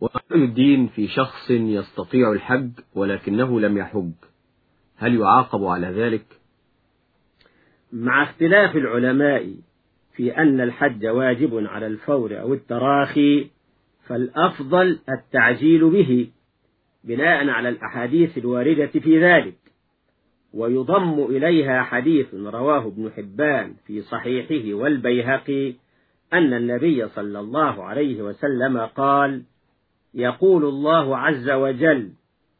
ورأي الدين في شخص يستطيع الحج ولكنه لم يحج هل يعاقب على ذلك؟ مع اختلاف العلماء في أن الحج واجب على الفور أو التراخي فالأفضل التعجيل به بناء على الأحاديث الواردة في ذلك. ويضم إليها حديث رواه ابن حبان في صحيحه والبيهقي أن النبي صلى الله عليه وسلم قال يقول الله عز وجل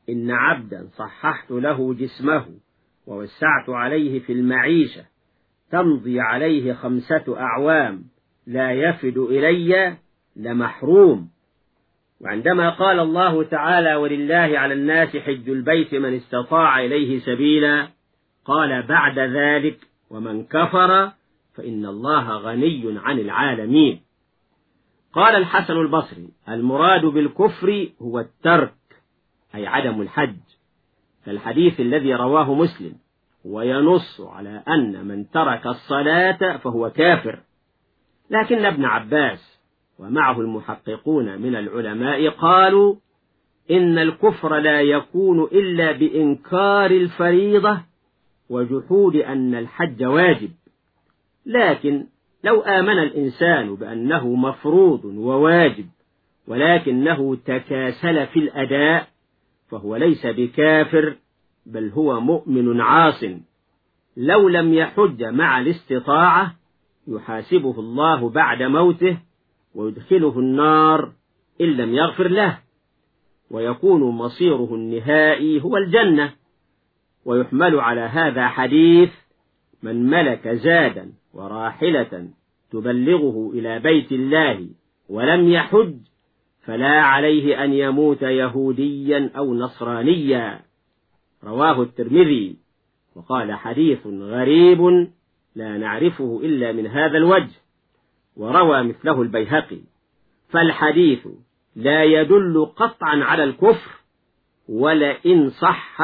إن عبدا صححت له جسمه ووسعت عليه في المعيشة تمضي عليه خمسة أعوام لا يفد إلي لمحروم. وعندما قال الله تعالى ولله على الناس حج البيت من استطاع إليه سبيلا قال بعد ذلك ومن كفر فإن الله غني عن العالمين. قال الحسن البصري المراد بالكفر هو الترك أي عدم الحج. كالحديث الذي رواه مسلم وينص على أن من ترك الصلاة فهو كافر. لكن ابن عباس ومعه المحققون من العلماء قالوا إن الكفر لا يكون إلا بإنكار الفريضة وجحود أن الحج واجب. لكن لو آمن الإنسان بأنه مفروض وواجب ولكنه تكاسل في الأداء فهو ليس بكافر بل هو مؤمن عاص. لو لم يحج مع الاستطاعة يحاسبه الله بعد موته ويدخله النار إن لم يغفر له. ويكون مصيره النهائي هو الجنة. ويحمل على هذا حديث من ملك زادا. وراحلة تبلغه إلى بيت الله ولم يحج فلا عليه أن يموت يهوديا أو نصرانيا. رواه الترمذي. وقال حديث غريب لا نعرفه إلا من هذا الوجه. وروى مثله البيهقي. فالحديث لا يدل قطعا على الكفر ولئن صح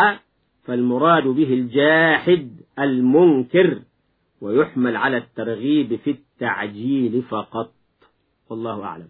فالمراد به الجاحد المنكر. ويحمل على الترغيب في التعجيل فقط. والله أعلم.